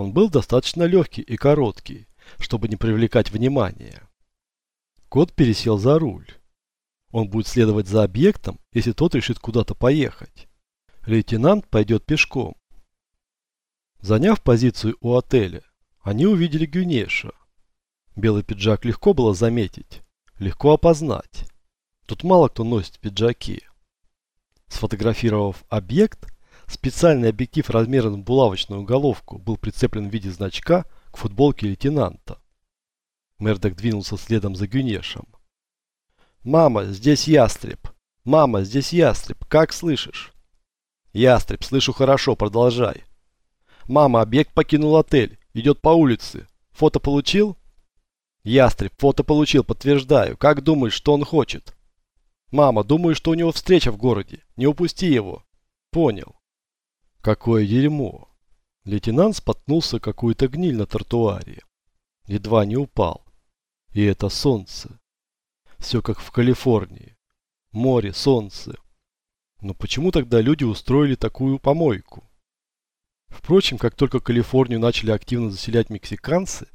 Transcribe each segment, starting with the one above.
Он был достаточно легкий и короткий, чтобы не привлекать внимания. Кот пересел за руль. Он будет следовать за объектом, если тот решит куда-то поехать. Лейтенант пойдет пешком. Заняв позицию у отеля, они увидели Гюнеша. Белый пиджак легко было заметить, легко опознать. Тут мало кто носит пиджаки. Сфотографировав объект, специальный объектив размером в булавочную головку был прицеплен в виде значка к футболке лейтенанта. Мердок двинулся следом за Гюнешем. «Мама, здесь ястреб! Мама, здесь ястреб! Как слышишь?» «Ястреб, слышу хорошо, продолжай!» «Мама, объект покинул отель, идет по улице. Фото получил?» «Ястреб, фото получил, подтверждаю. Как думаешь, что он хочет?» «Мама, думаю, что у него встреча в городе. Не упусти его». «Понял». «Какое дерьмо!» Лейтенант споткнулся какую-то гниль на тротуаре. Едва не упал. И это солнце. Все как в Калифорнии. Море, солнце. Но почему тогда люди устроили такую помойку? Впрочем, как только Калифорнию начали активно заселять мексиканцы,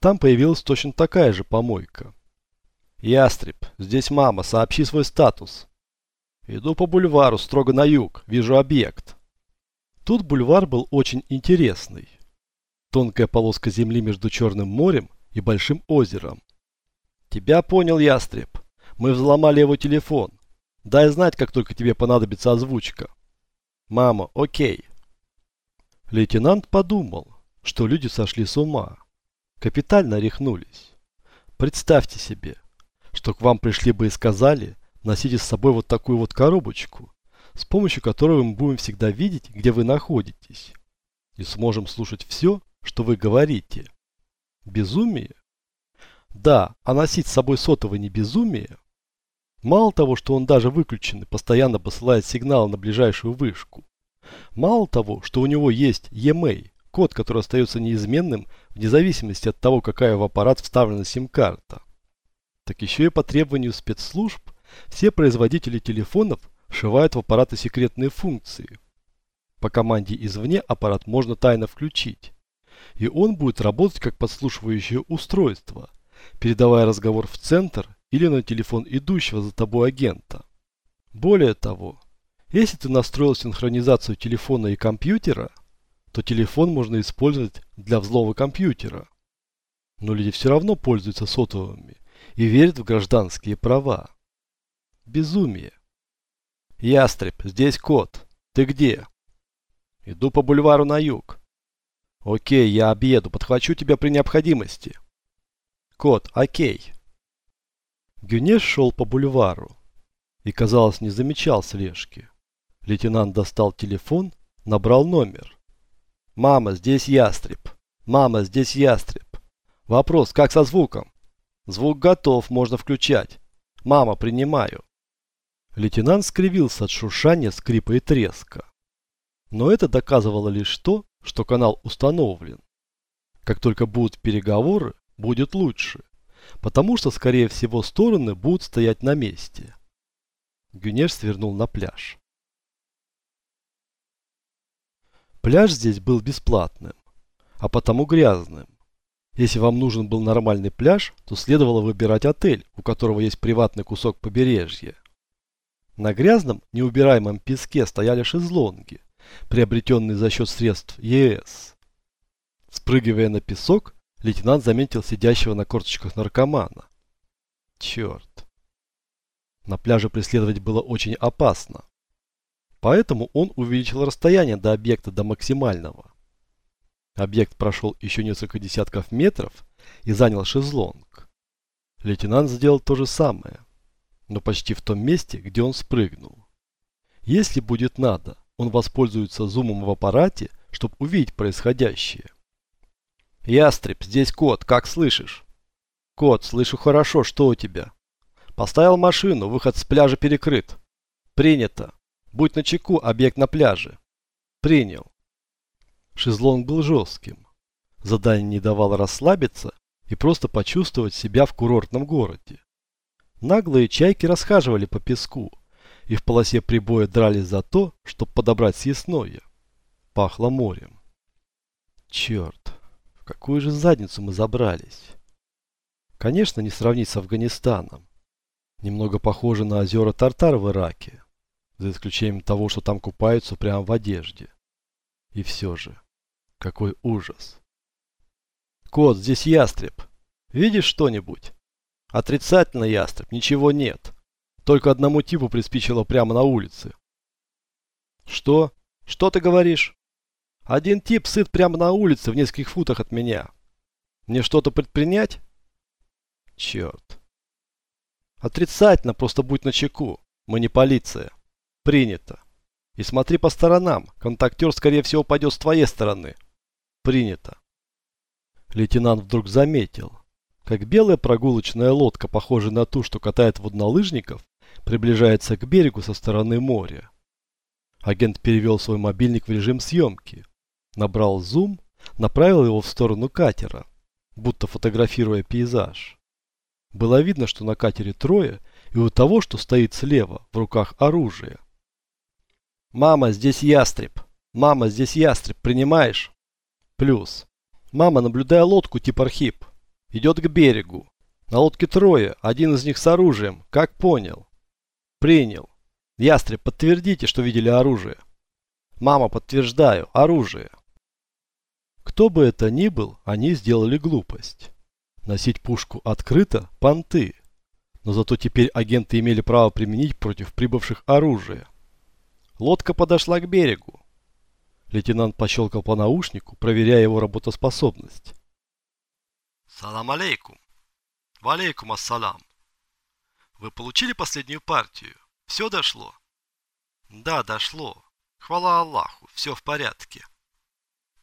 там появилась точно такая же помойка. «Ястреб, здесь мама, сообщи свой статус». «Иду по бульвару, строго на юг, вижу объект». Тут бульвар был очень интересный. Тонкая полоска земли между Черным морем и Большим озером. Тебя понял, ястреб. Мы взломали его телефон. Дай знать, как только тебе понадобится озвучка. Мама, окей. Лейтенант подумал, что люди сошли с ума. Капитально рехнулись. Представьте себе, что к вам пришли бы и сказали, носите с собой вот такую вот коробочку, с помощью которой мы будем всегда видеть, где вы находитесь. И сможем слушать все, что вы говорите. Безумие? Да, а носить с собой сотовый не безумие? Мало того, что он даже выключен и постоянно посылает сигналы на ближайшую вышку. Мало того, что у него есть e-mail, код, который остается неизменным вне зависимости от того, какая в аппарат вставлена сим-карта. Так еще и по требованию спецслужб все производители телефонов вшивают в аппараты секретные функции. По команде извне аппарат можно тайно включить и он будет работать как подслушивающее устройство, передавая разговор в центр или на телефон идущего за тобой агента. Более того, если ты настроил синхронизацию телефона и компьютера, то телефон можно использовать для взлова компьютера. Но люди все равно пользуются сотовыми и верят в гражданские права. Безумие. Ястреб, здесь кот. Ты где? Иду по бульвару на юг. Окей, я объеду, подхвачу тебя при необходимости. Кот, окей. Гюнеш шел по бульвару и, казалось, не замечал слежки. Лейтенант достал телефон, набрал номер. «Мама, здесь ястреб. Мама, здесь ястреб. Вопрос, как со звуком?» «Звук готов, можно включать. Мама, принимаю». Лейтенант скривился от шуршания, скрипа и треска. Но это доказывало лишь то, что канал установлен. Как только будут переговоры, будет лучше, потому что, скорее всего, стороны будут стоять на месте. Гюнеш свернул на пляж. Пляж здесь был бесплатным, а потому грязным. Если вам нужен был нормальный пляж, то следовало выбирать отель, у которого есть приватный кусок побережья. На грязном, неубираемом песке стояли шезлонги, приобретенный за счет средств ЕС. Спрыгивая на песок, лейтенант заметил сидящего на корточках наркомана. Черт. На пляже преследовать было очень опасно. Поэтому он увеличил расстояние до объекта до максимального. Объект прошел еще несколько десятков метров и занял шезлонг. Лейтенант сделал то же самое, но почти в том месте, где он спрыгнул. Если будет надо, он воспользуется зумом в аппарате, чтобы увидеть происходящее. «Ястреб, здесь кот, как слышишь?» «Кот, слышу хорошо, что у тебя?» «Поставил машину, выход с пляжа перекрыт». «Принято. Будь начеку, объект на пляже». «Принял». Шезлонг был жестким. Задание не давало расслабиться и просто почувствовать себя в курортном городе. Наглые чайки расхаживали по песку, и в полосе прибоя дрались за то, чтобы подобрать съестное. Пахло морем. Черт, в какую же задницу мы забрались? Конечно, не сравнить с Афганистаном. Немного похоже на озера Тартар в Ираке, за исключением того, что там купаются прямо в одежде. И все же, какой ужас. Кот, здесь ястреб. Видишь что-нибудь? Отрицательно ястреб, ничего нет. Только одному типу приспичило прямо на улице. Что? Что ты говоришь? Один тип сыт прямо на улице в нескольких футах от меня. Мне что-то предпринять? Черт. Отрицательно, просто будь начеку. Мы не полиция. Принято. И смотри по сторонам. Контактер, скорее всего, пойдет с твоей стороны. Принято. Лейтенант вдруг заметил, как белая прогулочная лодка, похожая на ту, что катает воднолыжников, приближается к берегу со стороны моря. Агент перевел свой мобильник в режим съемки, набрал зум, направил его в сторону катера, будто фотографируя пейзаж. Было видно, что на катере трое, и у того, что стоит слева, в руках оружие. «Мама, здесь ястреб! Мама, здесь ястреб, принимаешь?» «Плюс. Мама, наблюдая лодку тип Архип, идет к берегу. На лодке трое, один из них с оружием, как понял?» «Принял. Ястреб, подтвердите, что видели оружие». «Мама, подтверждаю, оружие». Кто бы это ни был, они сделали глупость. Носить пушку открыто – понты. Но зато теперь агенты имели право применить против прибывших оружие. Лодка подошла к берегу. Лейтенант пощелкал по наушнику, проверяя его работоспособность. «Салам алейкум!» «Валейкум ассалам!» «Вы получили последнюю партию? Все дошло?» «Да, дошло. Хвала Аллаху, все в порядке».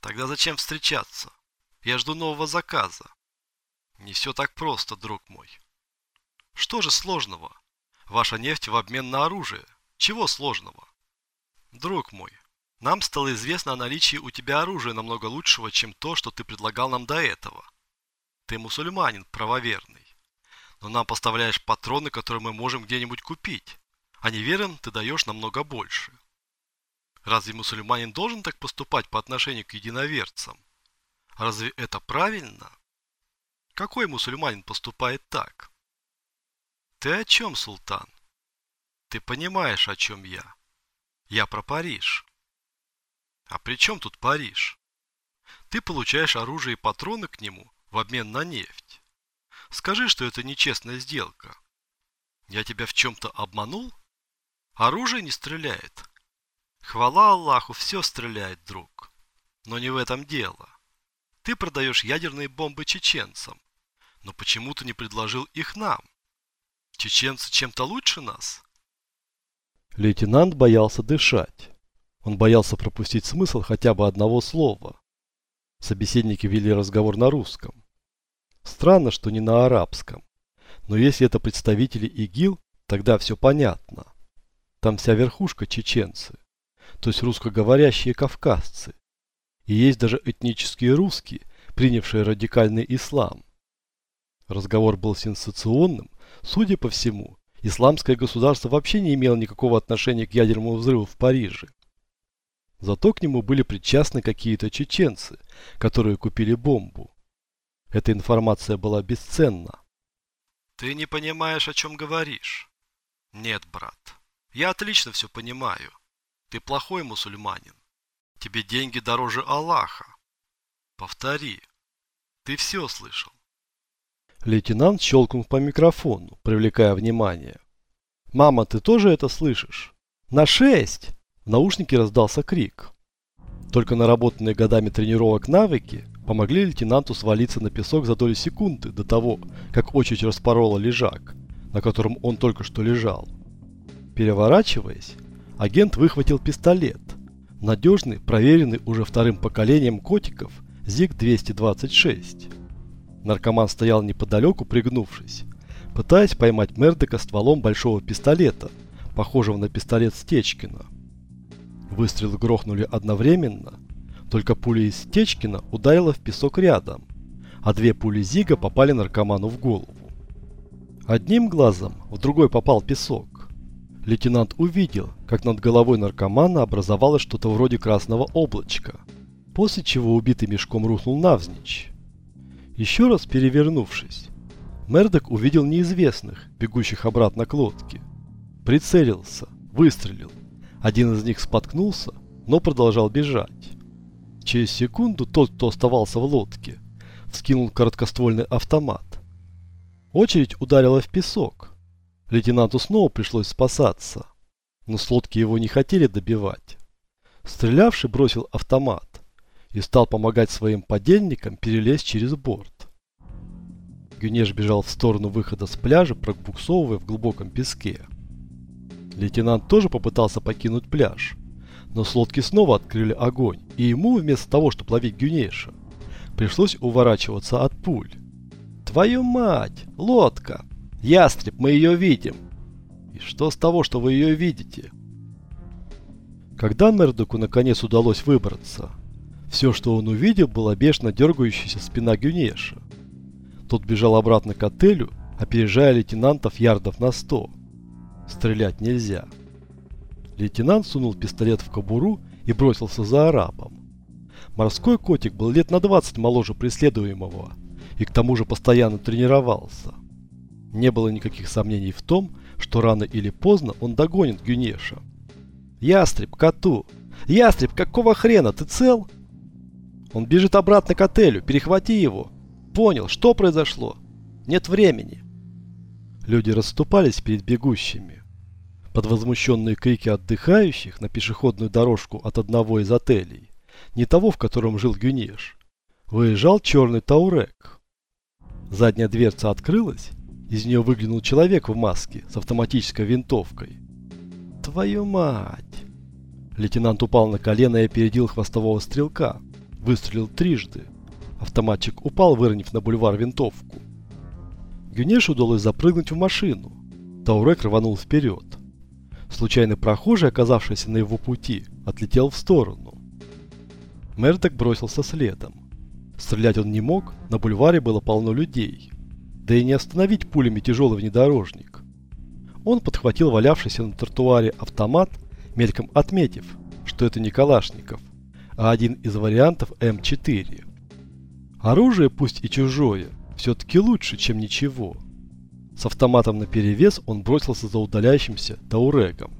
«Тогда зачем встречаться? Я жду нового заказа. Не все так просто, друг мой. Что же сложного? Ваша нефть в обмен на оружие. Чего сложного? Друг мой, нам стало известно о наличии у тебя оружия намного лучшего, чем то, что ты предлагал нам до этого. Ты мусульманин, правоверный. Но нам поставляешь патроны, которые мы можем где-нибудь купить. А неверным ты даешь намного больше. Разве мусульманин должен так поступать по отношению к единоверцам? Разве это правильно? Какой мусульманин поступает так? Ты о чем, султан? Ты понимаешь, о чем я? Я про Париж. А при чем тут Париж? Ты получаешь оружие и патроны к нему в обмен на нефть. Скажи, что это нечестная сделка. Я тебя в чем-то обманул? Оружие не стреляет. Хвала Аллаху, все стреляет, друг. Но не в этом дело. Ты продаешь ядерные бомбы чеченцам. Но почему ты не предложил их нам? Чеченцы чем-то лучше нас? Лейтенант боялся дышать. Он боялся пропустить смысл хотя бы одного слова. Собеседники вели разговор на русском. Странно, что не на арабском. Но если это представители ИГИЛ, тогда все понятно. Там вся верхушка чеченцы, то есть русскоговорящие кавказцы. И есть даже этнические русские, принявшие радикальный ислам. Разговор был сенсационным. Судя по всему, исламское государство вообще не имело никакого отношения к ядерному взрыву в Париже. Зато к нему были причастны какие-то чеченцы, которые купили бомбу. Эта информация была бесценна. Ты не понимаешь, о чем говоришь. Нет, брат. Я отлично все понимаю. Ты плохой мусульманин. Тебе деньги дороже Аллаха. Повтори. Ты все слышал. Лейтенант щелкнул по микрофону, привлекая внимание. «Мама, ты тоже это слышишь?» «На шесть!» В наушнике раздался крик. Только наработанные годами тренировок навыки помогли лейтенанту свалиться на песок за долю секунды до того, как очередь распорола лежак, на котором он только что лежал. Переворачиваясь, агент выхватил пистолет. Надежный, проверенный уже вторым поколением котиков ЗИГ-226. Наркоман стоял неподалеку, пригнувшись, пытаясь поймать Мердека стволом большого пистолета, похожего на пистолет Стечкина. Выстрелы грохнули одновременно, только пуля из Стечкина ударила в песок рядом, а две пули Зига попали наркоману в голову. Одним глазом в другой попал песок. Лейтенант увидел, как над головой наркомана образовалось что-то вроде красного облачка. после чего убитый мешком рухнул навзничь. Еще раз перевернувшись, Мердок увидел неизвестных, бегущих обратно к лодке. Прицелился, выстрелил. Один из них споткнулся, но продолжал бежать. Через секунду тот, кто оставался в лодке, вскинул короткоствольный автомат. Очередь ударила в песок. Лейтенанту снова пришлось спасаться, но с лодки его не хотели добивать. Стрелявший бросил автомат и стал помогать своим подельникам перелезть через борт. Гюнеш бежал в сторону выхода с пляжа, пробуксовывая в глубоком песке. Лейтенант тоже попытался покинуть пляж, но с лодки снова открыли огонь, и ему вместо того, чтобы ловить Гюнеша, пришлось уворачиваться от пуль. «Твою мать! Лодка! Ястреб, мы ее видим!» «И что с того, что вы ее видите?» Когда Мердоку наконец удалось выбраться, все, что он увидел, была бешено дергающаяся спина Гюнеша. Тот бежал обратно к отелю, опережая лейтенантов ярдов на сто. Стрелять нельзя. Лейтенант сунул пистолет в кобуру и бросился за арабом. Морской котик был лет на 20 моложе преследуемого и к тому же постоянно тренировался. Не было никаких сомнений в том, что рано или поздно он догонит Гюнеша. «Ястреб, коту! Ястреб, какого хрена, ты цел?» «Он бежит обратно к отелю, перехвати его!» «Понял, что произошло?» «Нет времени!» Люди расступались перед бегущими. Под возмущенные крики отдыхающих на пешеходную дорожку от одного из отелей, не того, в котором жил Гюнеш, выезжал черный Таурек. Задняя дверца открылась, из нее выглянул человек в маске с автоматической винтовкой. «Твою мать!» Лейтенант упал на колено и опередил хвостового стрелка. Выстрелил трижды. Автоматчик упал, выронив на бульвар винтовку. Гюнешу удалось запрыгнуть в машину. Таурек рванул вперед. Случайный прохожий, оказавшийся на его пути, отлетел в сторону. Мерток бросился следом. Стрелять он не мог, на бульваре было полно людей. Да и не остановить пулями тяжелый внедорожник. Он подхватил валявшийся на тротуаре автомат, мельком отметив, что это не Калашников, а один из вариантов М4. Оружие, пусть и чужое, все-таки лучше, чем ничего. С автоматом наперевес он бросился за удаляющимся Таурегом.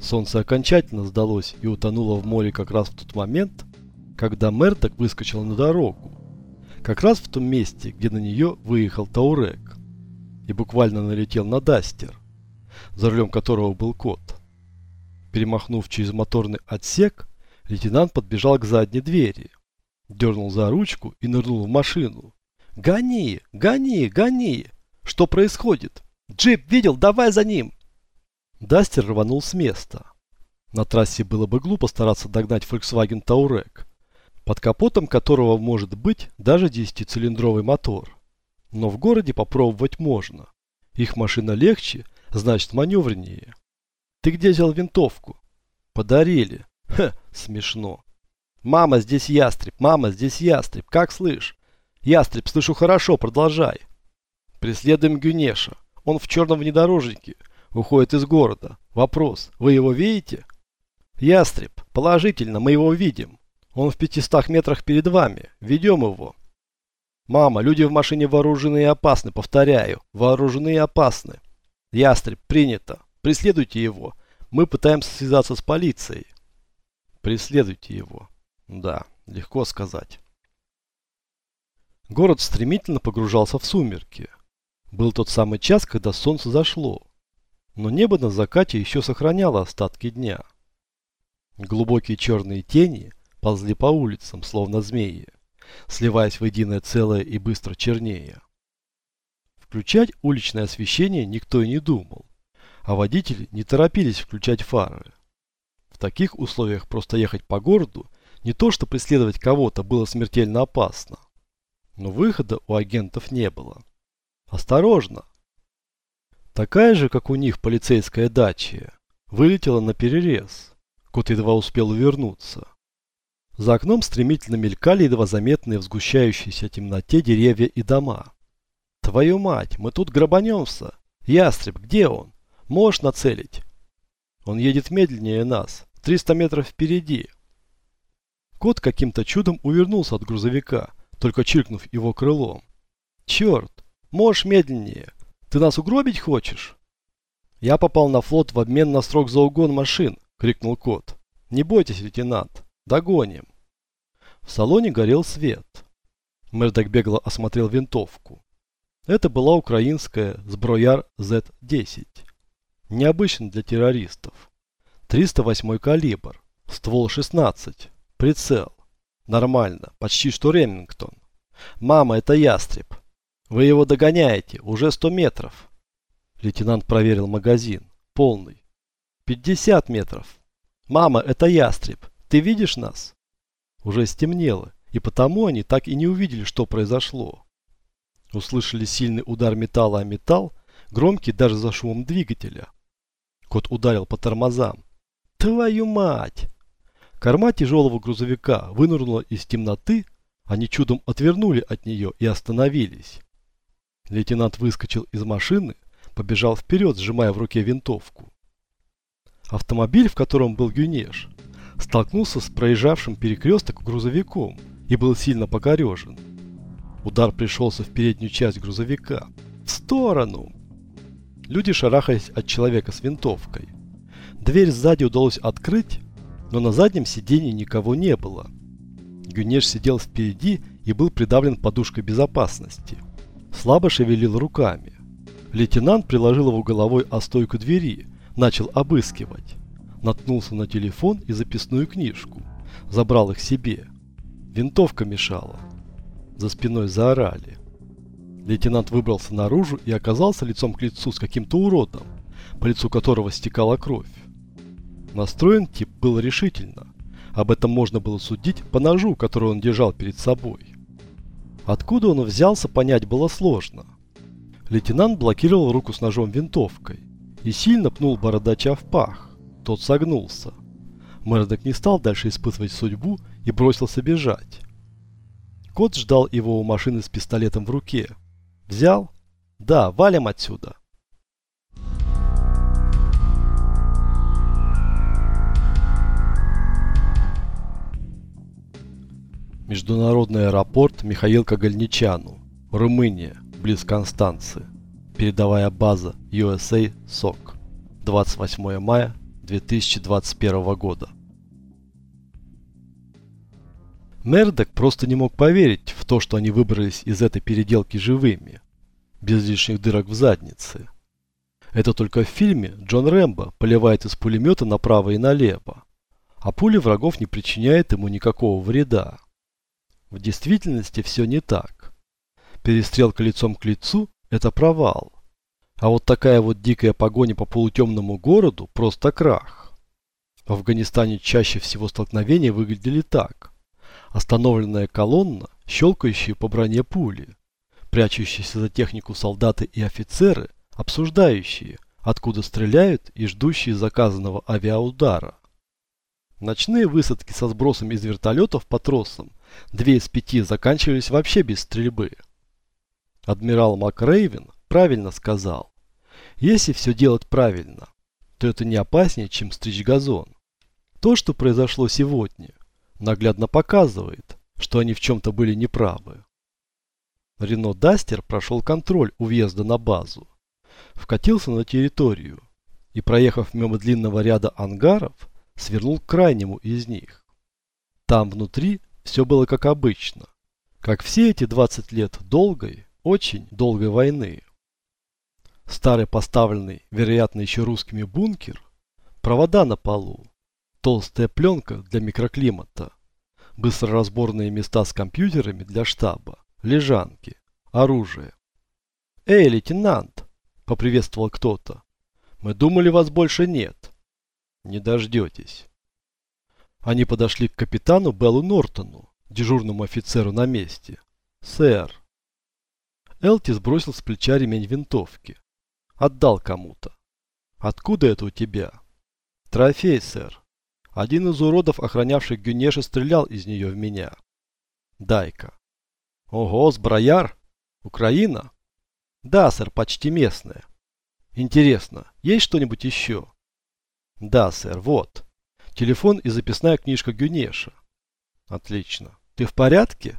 Солнце окончательно сдалось и утонуло в море как раз в тот момент, когда Мерток выскочил на дорогу. Как раз в том месте, где на нее выехал Таурек. И буквально налетел на Дастер, за рулем которого был кот. Перемахнув через моторный отсек, лейтенант подбежал к задней двери, дернул за ручку и нырнул в машину. «Гони! Гони! Гони!» Что происходит? Джип видел, давай за ним!» Дастер рванул с места. На трассе было бы глупо стараться догнать Volkswagen Touareg, под капотом которого может быть даже 10-цилиндровый мотор. Но в городе попробовать можно. Их машина легче, значит маневреннее. «Ты где взял винтовку?» «Подарили». «Хе, смешно». «Мама, здесь ястреб, мама, здесь ястреб, как слышь?» «Ястреб, слышу хорошо, продолжай». Преследуем Гюнеша. Он в черном внедорожнике. Уходит из города. Вопрос. Вы его видите? Ястреб. Положительно, мы его видим. Он в 500 метрах перед вами. Ведем его. Мама, люди в машине вооружены и опасны. Повторяю. Вооружены и опасны. Ястреб, принято. Преследуйте его. Мы пытаемся связаться с полицией. Преследуйте его. Да, легко сказать. Город стремительно погружался в сумерки. Был тот самый час, когда солнце зашло, но небо на закате еще сохраняло остатки дня. Глубокие черные тени ползли по улицам, словно змеи, сливаясь в единое целое и быстро чернее. Включать уличное освещение никто и не думал, а водители не торопились включать фары. В таких условиях просто ехать по городу не то что преследовать кого-то было смертельно опасно, но выхода у агентов не было. Осторожно! Такая же, как у них полицейская дача, вылетела на перерез. Кот едва успел увернуться. За окном стремительно мелькали едва заметные в сгущающейся темноте деревья и дома. «Твою мать, мы тут грабанемся! Ястреб, где он? Можешь нацелить?» «Он едет медленнее нас, 300 метров впереди». Кот каким-то чудом увернулся от грузовика, только чиркнув его крылом. «Черт! Можешь медленнее! Ты нас угробить хочешь?» «Я попал на флот в обмен на срок за угон машин!» — крикнул кот. «Не бойтесь, лейтенант! Догоним!» В салоне горел свет. Мердок бегло осмотрел винтовку. Это была украинская Сброяр Z-10. Необычно для террористов. 308 калибр, ствол 16, прицел. Нормально, почти что Ремингтон. Мама, это ястреб. Вы его догоняете, уже 100 метров. Лейтенант проверил магазин, полный. 50 метров. Мама, это ястреб. Ты видишь нас? Уже стемнело, и потому они так и не увидели, что произошло. Услышали сильный удар металла о металл, громкий даже за шумом двигателя. Кот ударил по тормозам. Твою мать! Корма тяжелого грузовика вынырнула из темноты, они чудом отвернули от нее и остановились. Лейтенант выскочил из машины, побежал вперед, сжимая в руке винтовку. Автомобиль, в котором был Гюнеш, столкнулся с проезжавшим перекресток грузовиком и был сильно покорежен. Удар пришелся в переднюю часть грузовика. В сторону! Люди шарахались от человека с винтовкой. Дверь сзади удалось открыть, но на заднем сиденье никого не было. Гюнеш сидел впереди и был придавлен подушкой безопасности. Слабо шевелил руками. Лейтенант приложил его головой о стойку двери, начал обыскивать наткнулся на телефон и записную книжку. Забрал их себе. Винтовка мешала. За спиной заорали. Лейтенант выбрался наружу и оказался лицом к лицу с каким-то уродом, по лицу которого стекала кровь. Настроен тип был решительно. Об этом можно было судить по ножу, который он держал перед собой. Откуда он взялся, понять было сложно. Лейтенант блокировал руку с ножом винтовкой и сильно пнул бородача в пах. Тот согнулся. Мэрдок не стал дальше испытывать судьбу и бросился бежать. Кот ждал его у машины с пистолетом в руке. Взял? Да, валим отсюда. Международный аэропорт Михаил Кагальничану, Румыния, близ Констанции. Передовая база USA СОК. 28 мая 2021 года. Мердок просто не мог поверить в то, что они выбрались из этой переделки живыми, без лишних дырок в заднице. Это только в фильме Джон Рэмбо поливает из пулемета направо и налево, а пули врагов не причиняет ему никакого вреда. В действительности все не так. Перестрелка лицом к лицу – это провал. А вот такая вот дикая погоня по полутемному городу – просто крах. В Афганистане чаще всего столкновения выглядели так. Остановленная колонна, щелкающие по броне пули, прячущиеся за технику солдаты и офицеры, обсуждающие, откуда стреляют и ждущие заказанного авиаудара. Ночные высадки со сбросом из вертолетов по тросам, две из пяти заканчивались вообще без стрельбы. Адмирал МакРейвен правильно сказал. Если все делать правильно, то это не опаснее, чем стричь газон. То, что произошло сегодня, наглядно показывает, что они в чем-то были неправы. Рено Дастер прошел контроль у въезда на базу, вкатился на территорию и, проехав мимо длинного ряда ангаров, свернул к крайнему из них. Там внутри все было как обычно, как все эти 20 лет долгой, очень долгой войны старый поставленный, вероятно еще русскими бункер, провода на полу, толстая пленка для микроклимата, быстроразборные места с компьютерами для штаба, лежанки, оружие. «Эй, лейтенант!» – поприветствовал кто-то. «Мы думали, вас больше нет». «Не дождетесь». Они подошли к капитану Беллу Нортону, дежурному офицеру на месте. «Сэр». Элти сбросил с плеча ремень винтовки. Отдал кому-то. Откуда это у тебя? Трофей, сэр. Один из уродов, охранявших Гюнеша, стрелял из нее в меня. Дай-ка. Ого, сброяр? Украина? Да, сэр, почти местная. Интересно, есть что-нибудь еще? Да, сэр, вот. Телефон и записная книжка Гюнеша. Отлично. Ты в порядке?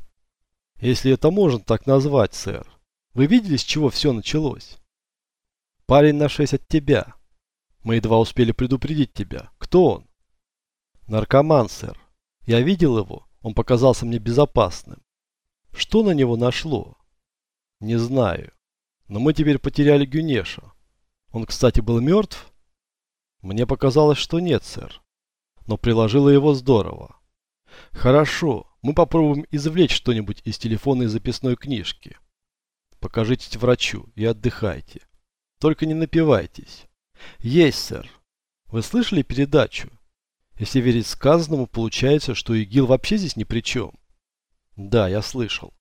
Если это можно так назвать, сэр. Вы видели, с чего все началось? Парень на шесть от тебя. Мы едва успели предупредить тебя. Кто он? Наркоман, сэр. Я видел его. Он показался мне безопасным. Что на него нашло? Не знаю. Но мы теперь потеряли Гюнеша. Он, кстати, был мертв? Мне показалось, что нет, сэр. Но приложило его здорово. Хорошо, мы попробуем извлечь что-нибудь из телефонной записной книжки. Покажитесь врачу и отдыхайте. Только не напивайтесь. Есть, сэр. Вы слышали передачу? Если верить сказанному, получается, что ИГИЛ вообще здесь ни при чем. Да, я слышал.